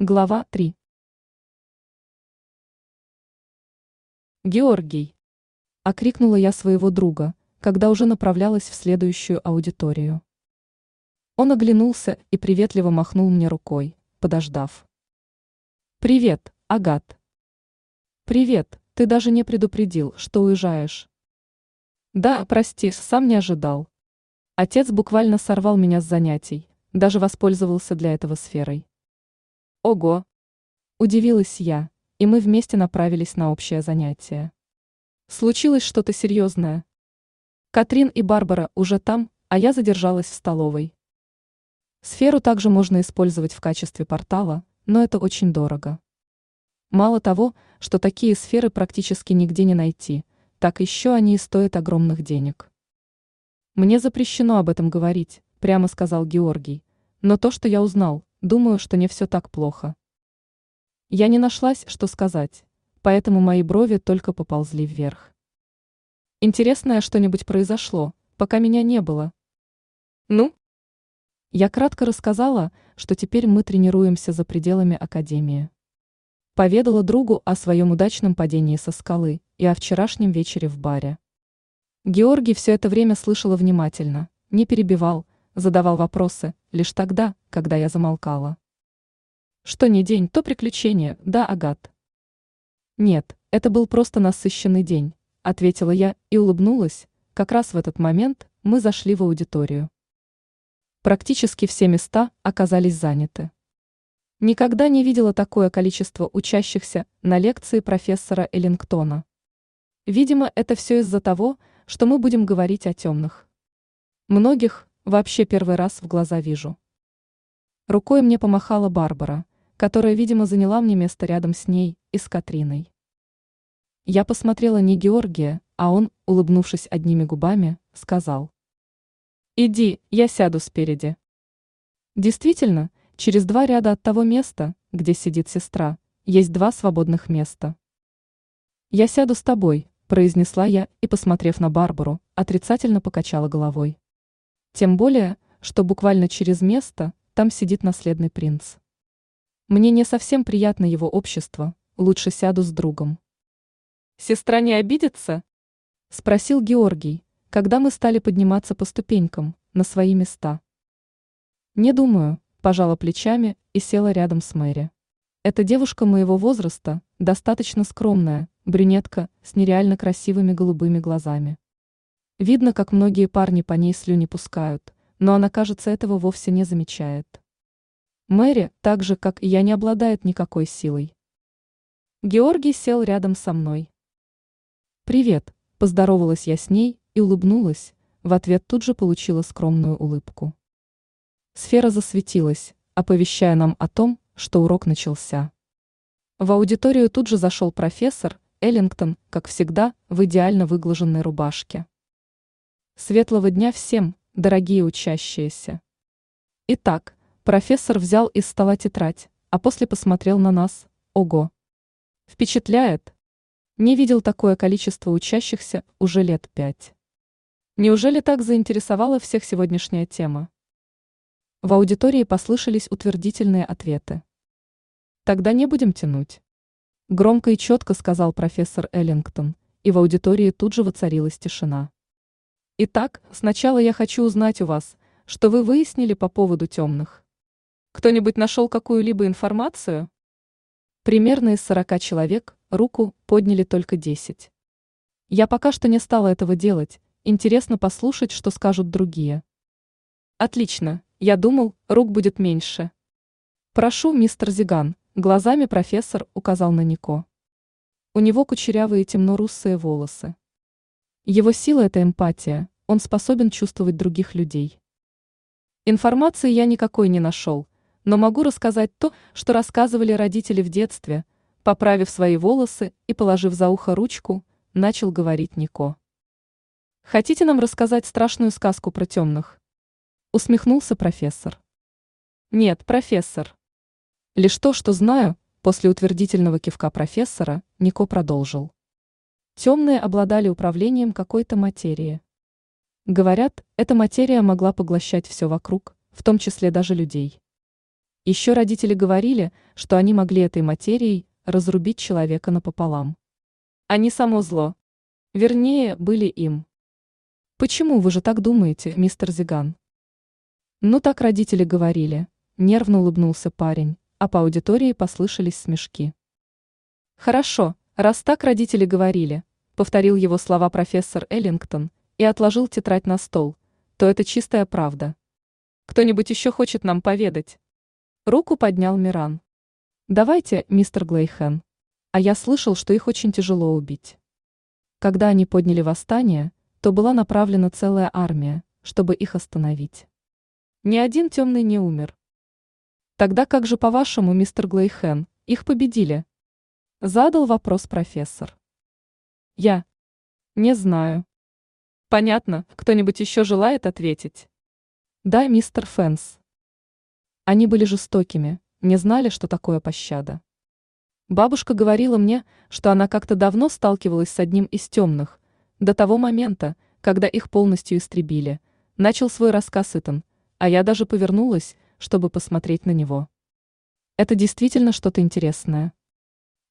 Глава 3. Георгий. Окрикнула я своего друга, когда уже направлялась в следующую аудиторию. Он оглянулся и приветливо махнул мне рукой, подождав. «Привет, Агат». «Привет, ты даже не предупредил, что уезжаешь». «Да, прости, сам не ожидал». Отец буквально сорвал меня с занятий, даже воспользовался для этого сферой. Ого! Удивилась я, и мы вместе направились на общее занятие. Случилось что-то серьезное. Катрин и Барбара уже там, а я задержалась в столовой. Сферу также можно использовать в качестве портала, но это очень дорого. Мало того, что такие сферы практически нигде не найти, так еще они и стоят огромных денег. Мне запрещено об этом говорить, прямо сказал Георгий, но то, что я узнал, Думаю, что не все так плохо. Я не нашлась, что сказать, поэтому мои брови только поползли вверх. Интересное что-нибудь произошло, пока меня не было. Ну? Я кратко рассказала, что теперь мы тренируемся за пределами академии. Поведала другу о своем удачном падении со скалы и о вчерашнем вечере в баре. Георгий все это время слышала внимательно, не перебивал, задавал вопросы лишь тогда, когда я замолкала. Что не день, то приключение, да, Агат? Нет, это был просто насыщенный день, ответила я и улыбнулась. Как раз в этот момент мы зашли в аудиторию. Практически все места оказались заняты. Никогда не видела такое количество учащихся на лекции профессора Эллингтона. Видимо, это все из-за того, что мы будем говорить о темных. Многих Вообще первый раз в глаза вижу. Рукой мне помахала Барбара, которая, видимо, заняла мне место рядом с ней и с Катриной. Я посмотрела не Георгия, а он, улыбнувшись одними губами, сказал. «Иди, я сяду спереди». Действительно, через два ряда от того места, где сидит сестра, есть два свободных места. «Я сяду с тобой», – произнесла я и, посмотрев на Барбару, отрицательно покачала головой. Тем более, что буквально через место там сидит наследный принц. Мне не совсем приятно его общество, лучше сяду с другом. «Сестра не обидится?» – спросил Георгий, когда мы стали подниматься по ступенькам, на свои места. «Не думаю», – пожала плечами и села рядом с Мэри. Эта девушка моего возраста, достаточно скромная, брюнетка с нереально красивыми голубыми глазами. Видно, как многие парни по ней слюни пускают, но она, кажется, этого вовсе не замечает. Мэри, так же, как и я, не обладает никакой силой. Георгий сел рядом со мной. «Привет», – поздоровалась я с ней и улыбнулась, в ответ тут же получила скромную улыбку. Сфера засветилась, оповещая нам о том, что урок начался. В аудиторию тут же зашел профессор Эллингтон, как всегда, в идеально выглаженной рубашке. Светлого дня всем, дорогие учащиеся. Итак, профессор взял из стола тетрадь, а после посмотрел на нас. Ого! Впечатляет! Не видел такое количество учащихся уже лет пять. Неужели так заинтересовала всех сегодняшняя тема? В аудитории послышались утвердительные ответы. Тогда не будем тянуть. Громко и четко сказал профессор Эллингтон, и в аудитории тут же воцарилась тишина. Итак, сначала я хочу узнать у вас, что вы выяснили по поводу темных. Кто-нибудь нашел какую-либо информацию? Примерно из 40 человек руку подняли только 10. Я пока что не стала этого делать, интересно послушать, что скажут другие. Отлично, я думал, рук будет меньше. Прошу, мистер Зиган, глазами профессор указал на Нико. У него кучерявые темно-русые волосы. Его сила – это эмпатия, он способен чувствовать других людей. Информации я никакой не нашел, но могу рассказать то, что рассказывали родители в детстве, поправив свои волосы и положив за ухо ручку, начал говорить Нико. «Хотите нам рассказать страшную сказку про темных?» Усмехнулся профессор. «Нет, профессор. Лишь то, что знаю, после утвердительного кивка профессора, Нико продолжил. Темные обладали управлением какой-то материи. Говорят, эта материя могла поглощать все вокруг, в том числе даже людей. Еще родители говорили, что они могли этой материей разрубить человека напополам. Они само зло. Вернее, были им. Почему вы же так думаете, мистер Зиган? Ну так родители говорили. Нервно улыбнулся парень, а по аудитории послышались смешки. Хорошо, раз так родители говорили, повторил его слова профессор Эллингтон и отложил тетрадь на стол, то это чистая правда. Кто-нибудь еще хочет нам поведать? Руку поднял Миран. Давайте, мистер Глейхен. А я слышал, что их очень тяжело убить. Когда они подняли восстание, то была направлена целая армия, чтобы их остановить. Ни один темный не умер. Тогда как же, по-вашему, мистер Глейхен, их победили? Задал вопрос профессор. Я. Не знаю. Понятно, кто-нибудь еще желает ответить? Да, мистер Фэнс. Они были жестокими, не знали, что такое пощада. Бабушка говорила мне, что она как-то давно сталкивалась с одним из темных, до того момента, когда их полностью истребили. Начал свой рассказ Итан, а я даже повернулась, чтобы посмотреть на него. Это действительно что-то интересное.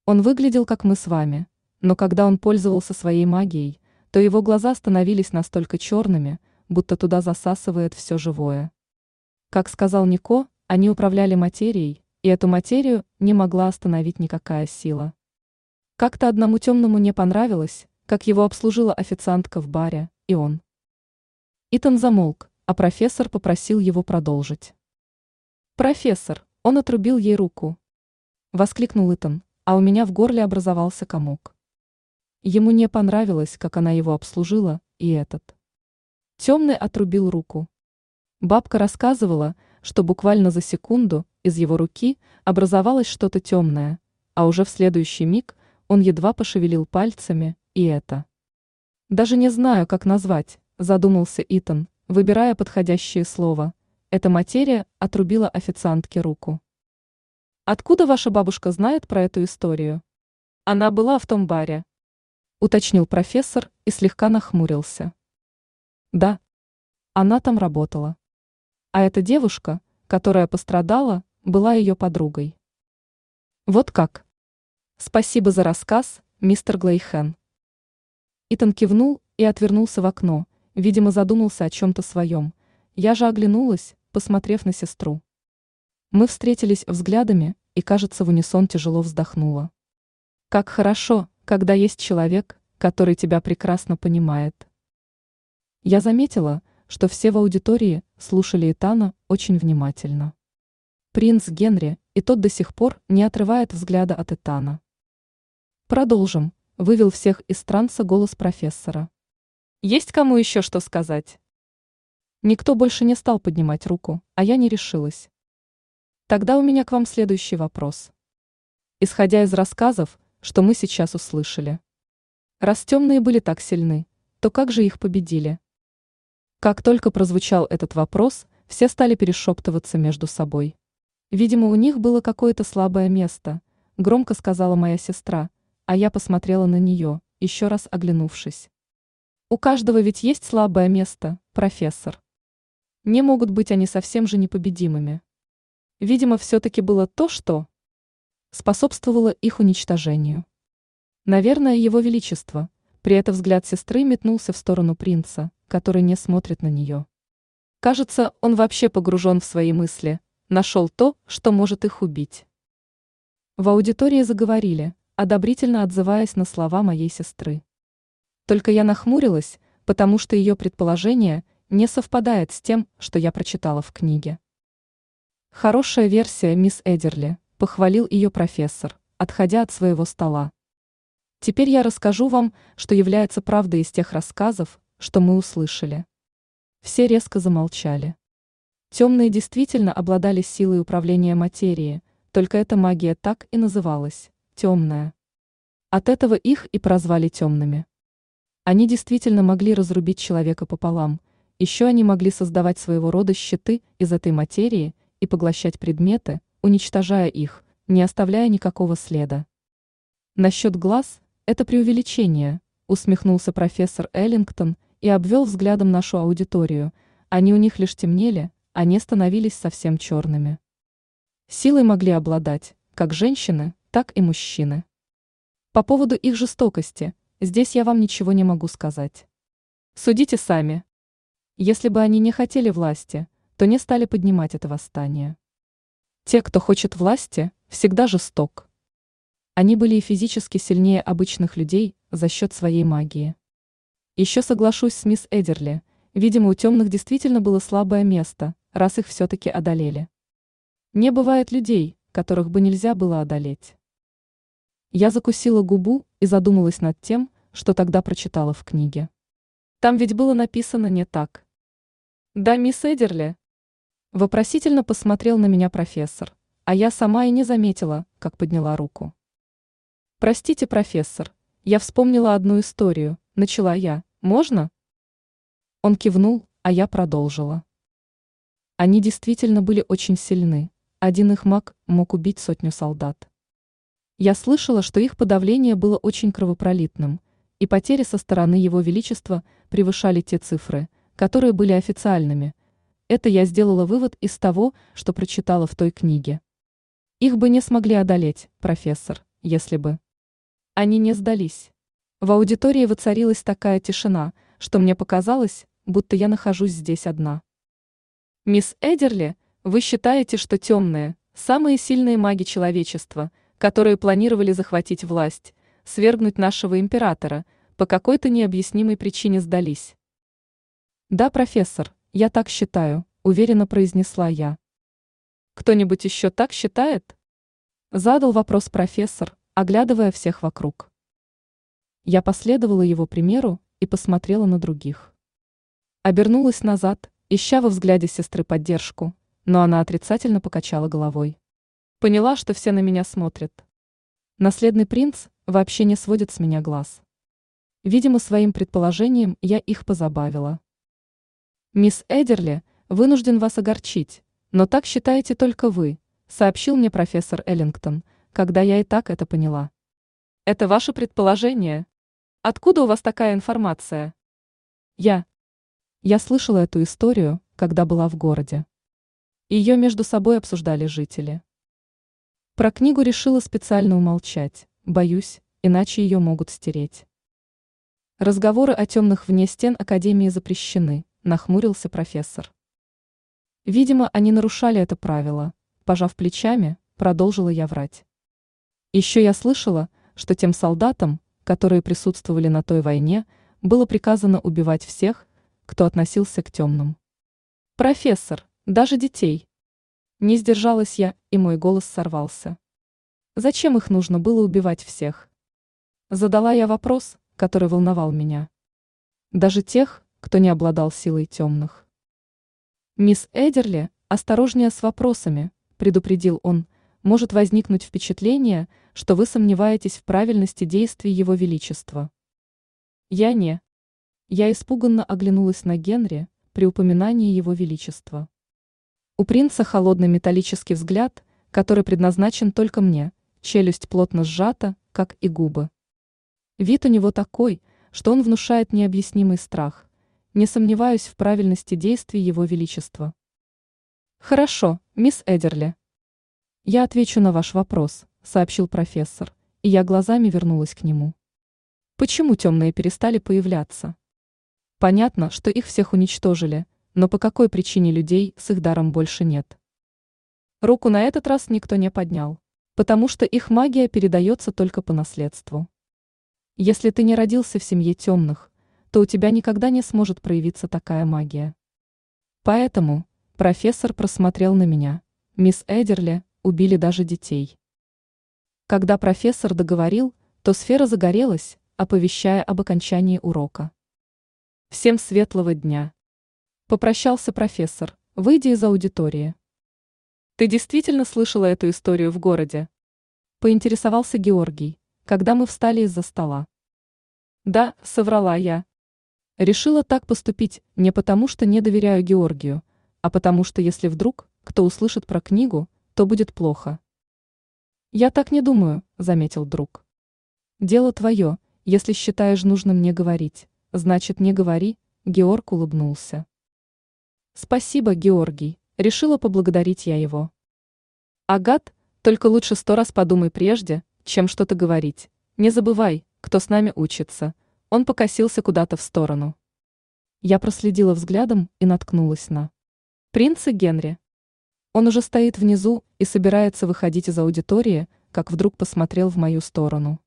Он выглядел как мы с вами, но когда он пользовался своей магией, то его глаза становились настолько черными, будто туда засасывает все живое. Как сказал Нико, они управляли материей, и эту материю не могла остановить никакая сила. Как-то одному темному не понравилось, как его обслужила официантка в баре, и он. Итан замолк, а профессор попросил его продолжить. «Профессор!» Он отрубил ей руку. Воскликнул Итан, а у меня в горле образовался комок. Ему не понравилось, как она его обслужила, и этот. Темный отрубил руку. Бабка рассказывала, что буквально за секунду из его руки образовалось что-то темное, а уже в следующий миг он едва пошевелил пальцами, и это. Даже не знаю, как назвать, задумался Итан, выбирая подходящее слово. Эта материя отрубила официантке руку. Откуда ваша бабушка знает про эту историю? Она была в том баре. Уточнил профессор и слегка нахмурился. Да, она там работала. А эта девушка, которая пострадала, была ее подругой. Вот как. Спасибо за рассказ, мистер Глейхен. Итан кивнул и отвернулся в окно, видимо, задумался о чем-то своем. Я же оглянулась, посмотрев на сестру. Мы встретились взглядами, и, кажется, в унисон тяжело вздохнула. Как хорошо, когда есть человек, который тебя прекрасно понимает. Я заметила, что все в аудитории слушали Итана очень внимательно. Принц Генри, и тот до сих пор не отрывает взгляда от Этана. Продолжим, вывел всех из транса голос профессора. Есть кому еще что сказать? Никто больше не стал поднимать руку, а я не решилась. Тогда у меня к вам следующий вопрос. Исходя из рассказов, что мы сейчас услышали. Раз темные были так сильны, то как же их победили? Как только прозвучал этот вопрос, все стали перешептываться между собой. Видимо, у них было какое-то слабое место, громко сказала моя сестра, а я посмотрела на нее, еще раз оглянувшись. У каждого ведь есть слабое место, профессор. Не могут быть они совсем же непобедимыми. Видимо, все-таки было то, что способствовало их уничтожению. Наверное, его величество. При этом взгляд сестры метнулся в сторону принца, который не смотрит на нее. Кажется, он вообще погружен в свои мысли, нашел то, что может их убить. В аудитории заговорили, одобрительно отзываясь на слова моей сестры. Только я нахмурилась, потому что ее предположение не совпадает с тем, что я прочитала в книге. Хорошая версия, мисс Эдерли, похвалил ее профессор, отходя от своего стола. Теперь я расскажу вам, что является правдой из тех рассказов, что мы услышали. Все резко замолчали. Темные действительно обладали силой управления материей, только эта магия так и называлась – темная. От этого их и прозвали темными. Они действительно могли разрубить человека пополам, еще они могли создавать своего рода щиты из этой материи и поглощать предметы, уничтожая их, не оставляя никакого следа. Насчет глаз – это преувеличение, усмехнулся профессор Эллингтон и обвел взглядом нашу аудиторию, они у них лишь темнели, они становились совсем черными. Силой могли обладать как женщины, так и мужчины. По поводу их жестокости, здесь я вам ничего не могу сказать. Судите сами. Если бы они не хотели власти, то не стали поднимать это восстание. Те, кто хочет власти, всегда жесток. Они были и физически сильнее обычных людей за счет своей магии. Еще соглашусь с мисс Эдерли, видимо, у темных действительно было слабое место, раз их все-таки одолели. Не бывает людей, которых бы нельзя было одолеть. Я закусила губу и задумалась над тем, что тогда прочитала в книге. Там ведь было написано не так. Да, мисс Эдерли. Вопросительно посмотрел на меня профессор, а я сама и не заметила, как подняла руку. Простите, профессор, я вспомнила одну историю, начала я. Можно? Он кивнул, а я продолжила. Они действительно были очень сильны. Один их маг мог убить сотню солдат. Я слышала, что их подавление было очень кровопролитным, и потери со стороны Его Величества превышали те цифры, которые были официальными. Это я сделала вывод из того, что прочитала в той книге. Их бы не смогли одолеть, профессор, если бы. Они не сдались. В аудитории воцарилась такая тишина, что мне показалось, будто я нахожусь здесь одна. Мисс Эдерли, вы считаете, что темные, самые сильные маги человечества, которые планировали захватить власть, свергнуть нашего императора, по какой-то необъяснимой причине сдались? Да, профессор, я так считаю, уверенно произнесла я. Кто-нибудь еще так считает? Задал вопрос профессор, оглядывая всех вокруг. Я последовала его примеру и посмотрела на других. Обернулась назад, ища во взгляде сестры поддержку, но она отрицательно покачала головой. Поняла, что все на меня смотрят. Наследный принц вообще не сводит с меня глаз. Видимо, своим предположением я их позабавила. «Мисс Эдерли, вынужден вас огорчить, но так считаете только вы», сообщил мне профессор Эллингтон, когда я и так это поняла. Это ваше предположение? Откуда у вас такая информация? Я. Я слышала эту историю, когда была в городе. Ее между собой обсуждали жители. Про книгу решила специально умолчать, боюсь, иначе ее могут стереть. Разговоры о темных вне стен Академии запрещены, нахмурился профессор. Видимо, они нарушали это правило. Пожав плечами, продолжила я врать. Еще я слышала, что тем солдатам, которые присутствовали на той войне, было приказано убивать всех, кто относился к темным. Профессор, даже детей. Не сдержалась я, и мой голос сорвался. Зачем их нужно было убивать всех? Задала я вопрос, который волновал меня. Даже тех, кто не обладал силой темных. Мисс Эдерли, осторожнее с вопросами, предупредил он, может возникнуть впечатление, что вы сомневаетесь в правильности действий Его Величества. Я не. Я испуганно оглянулась на Генри при упоминании Его Величества. У принца холодный металлический взгляд, который предназначен только мне, челюсть плотно сжата, как и губы. Вид у него такой, что он внушает необъяснимый страх. Не сомневаюсь в правильности действий Его Величества. Хорошо, мисс Эдерли, «Я отвечу на ваш вопрос», – сообщил профессор, и я глазами вернулась к нему. Почему темные перестали появляться? Понятно, что их всех уничтожили, но по какой причине людей с их даром больше нет? Руку на этот раз никто не поднял, потому что их магия передается только по наследству. Если ты не родился в семье темных, то у тебя никогда не сможет проявиться такая магия. Поэтому профессор просмотрел на меня. Мисс Эдерли, убили даже детей. Когда профессор договорил, то сфера загорелась, оповещая об окончании урока. Всем светлого дня. Попрощался профессор, выйдя из аудитории. Ты действительно слышала эту историю в городе? Поинтересовался Георгий, когда мы встали из-за стола. Да, соврала я. Решила так поступить не потому, что не доверяю Георгию, а потому что если вдруг кто услышит про книгу, то будет плохо. Я так не думаю, заметил друг. Дело твое, если считаешь нужным мне говорить, значит не говори, Георг улыбнулся. Спасибо, Георгий, решила поблагодарить я его. Агат, только лучше сто раз подумай прежде, чем что-то говорить. Не забывай, кто с нами учится. Он покосился куда-то в сторону. Я проследила взглядом и наткнулась на принца Генри. Он уже стоит внизу и собирается выходить из аудитории, как вдруг посмотрел в мою сторону.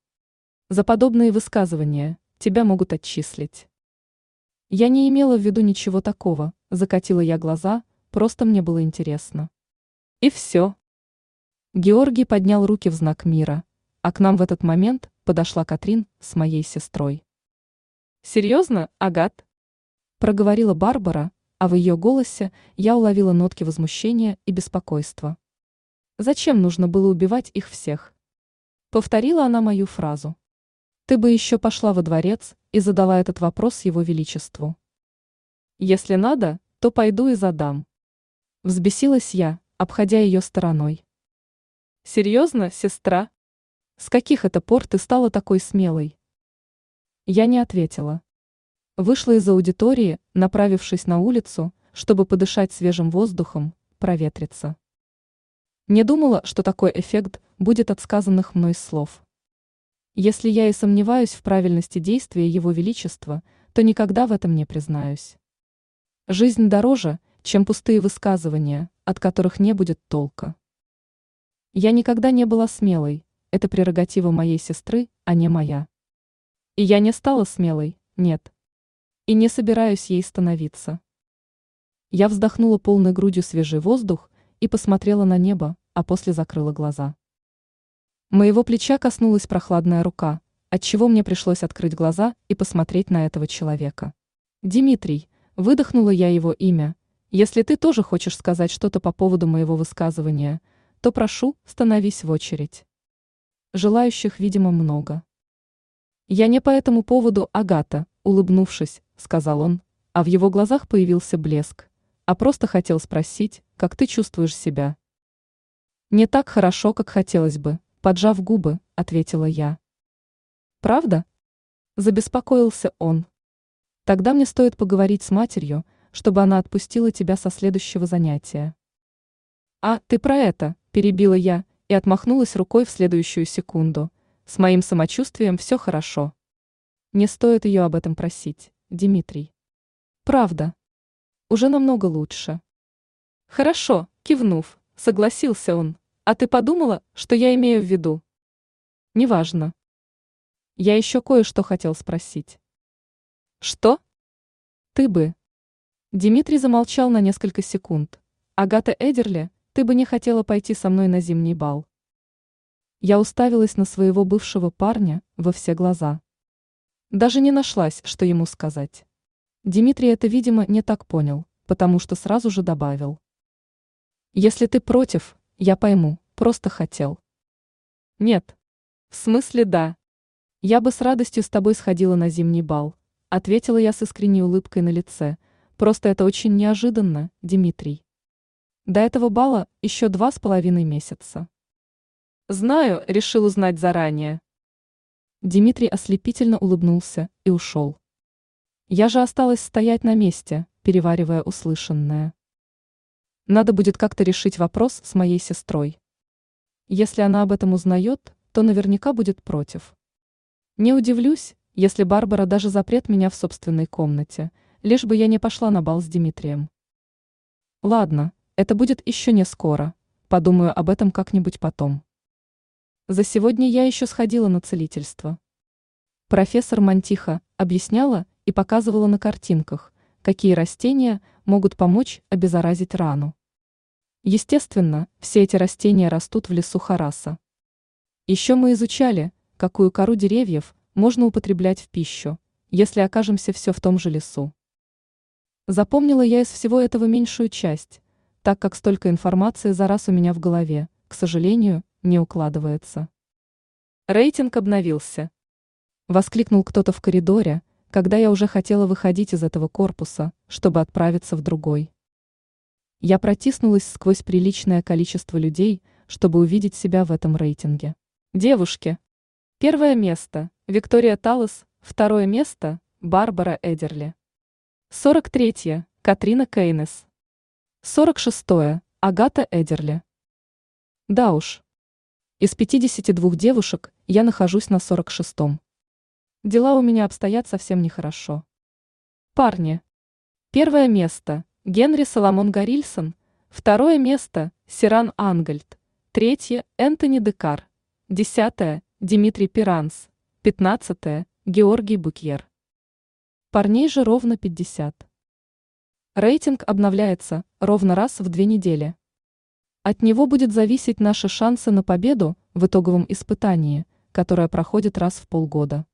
За подобные высказывания тебя могут отчислить. Я не имела в виду ничего такого, закатила я глаза, просто мне было интересно. И все. Георгий поднял руки в знак мира, а к нам в этот момент подошла Катрин с моей сестрой. «Серьезно, Агат?» – проговорила Барбара, а в ее голосе я уловила нотки возмущения и беспокойства. «Зачем нужно было убивать их всех?» Повторила она мою фразу. «Ты бы еще пошла во дворец и задала этот вопрос его величеству». «Если надо, то пойду и задам». Взбесилась я, обходя ее стороной. «Серьезно, сестра? С каких это пор ты стала такой смелой?» Я не ответила. Вышла из аудитории, направившись на улицу, чтобы подышать свежим воздухом, проветриться. Не думала, что такой эффект будет от сказанных мной слов. Если я и сомневаюсь в правильности действия Его Величества, то никогда в этом не признаюсь. Жизнь дороже, чем пустые высказывания, от которых не будет толка. Я никогда не была смелой, это прерогатива моей сестры, а не моя. И я не стала смелой, нет. И не собираюсь ей становиться. Я вздохнула полной грудью свежий воздух и посмотрела на небо, а после закрыла глаза. Моего плеча коснулась прохладная рука, отчего мне пришлось открыть глаза и посмотреть на этого человека. «Димитрий», выдохнула я его имя, «если ты тоже хочешь сказать что-то по поводу моего высказывания, то прошу, становись в очередь». Желающих, видимо, много. Я не по этому поводу, Агата, улыбнувшись, сказал он, а в его глазах появился блеск, а просто хотел спросить, как ты чувствуешь себя. Не так хорошо, как хотелось бы, поджав губы, ответила я. Правда? Забеспокоился он. Тогда мне стоит поговорить с матерью, чтобы она отпустила тебя со следующего занятия. А, ты про это, перебила я и отмахнулась рукой в следующую секунду. С моим самочувствием все хорошо. Не стоит ее об этом просить, Дмитрий. Правда. Уже намного лучше. Хорошо, кивнув, согласился он. А ты подумала, что я имею в виду? Неважно. Я еще кое-что хотел спросить. Что? Ты бы. Дмитрий замолчал на несколько секунд. Агата Эдерли, ты бы не хотела пойти со мной на зимний бал. Я уставилась на своего бывшего парня во все глаза. Даже не нашлась, что ему сказать. Дмитрий это, видимо, не так понял, потому что сразу же добавил. Если ты против, я пойму, просто хотел. Нет. В смысле да. Я бы с радостью с тобой сходила на зимний бал, ответила я с искренней улыбкой на лице. Просто это очень неожиданно, Дмитрий. До этого бала еще два с половиной месяца. Знаю, решил узнать заранее. Дмитрий ослепительно улыбнулся и ушел. Я же осталась стоять на месте, переваривая услышанное. Надо будет как-то решить вопрос с моей сестрой. Если она об этом узнает, то наверняка будет против. Не удивлюсь, если Барбара даже запрет меня в собственной комнате, лишь бы я не пошла на бал с Дмитрием. Ладно, это будет еще не скоро, подумаю об этом как-нибудь потом. За сегодня я еще сходила на целительство. Профессор Мантиха объясняла и показывала на картинках, какие растения могут помочь обеззаразить рану. Естественно, все эти растения растут в лесу Хараса. Еще мы изучали, какую кору деревьев можно употреблять в пищу, если окажемся все в том же лесу. Запомнила я из всего этого меньшую часть, так как столько информации за раз у меня в голове, к сожалению, не укладывается. Рейтинг обновился. Воскликнул кто-то в коридоре, когда я уже хотела выходить из этого корпуса, чтобы отправиться в другой. Я протиснулась сквозь приличное количество людей, чтобы увидеть себя в этом рейтинге. Девушки. Первое место – Виктория Талос, второе место – Барбара Эдерли. 43 – Катрина Кейнес. 46 – Агата Эдерли. Да уж. Из 52 девушек я нахожусь на 46-м. Дела у меня обстоят совсем нехорошо. Парни. Первое место – Генри Соломон Горильсон. Второе место – Сиран Ангельд. Третье – Энтони Декар. Десятое – Дмитрий Пиранс. Пятнадцатое – Георгий Букьер. Парней же ровно 50. Рейтинг обновляется ровно раз в две недели. От него будет зависеть наши шансы на победу в итоговом испытании, которое проходит раз в полгода.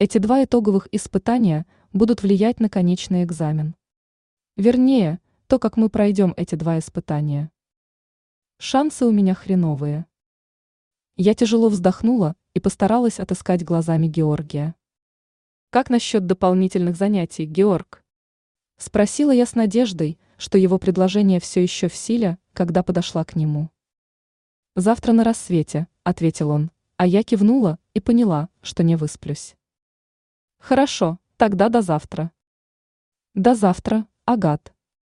Эти два итоговых испытания будут влиять на конечный экзамен. Вернее, то, как мы пройдем эти два испытания. Шансы у меня хреновые. Я тяжело вздохнула и постаралась отыскать глазами Георгия. «Как насчет дополнительных занятий, Георг?» Спросила я с надеждой, что его предложение все еще в силе, когда подошла к нему. «Завтра на рассвете», — ответил он, а я кивнула и поняла, что не высплюсь. «Хорошо, тогда до завтра». «До завтра, Агат».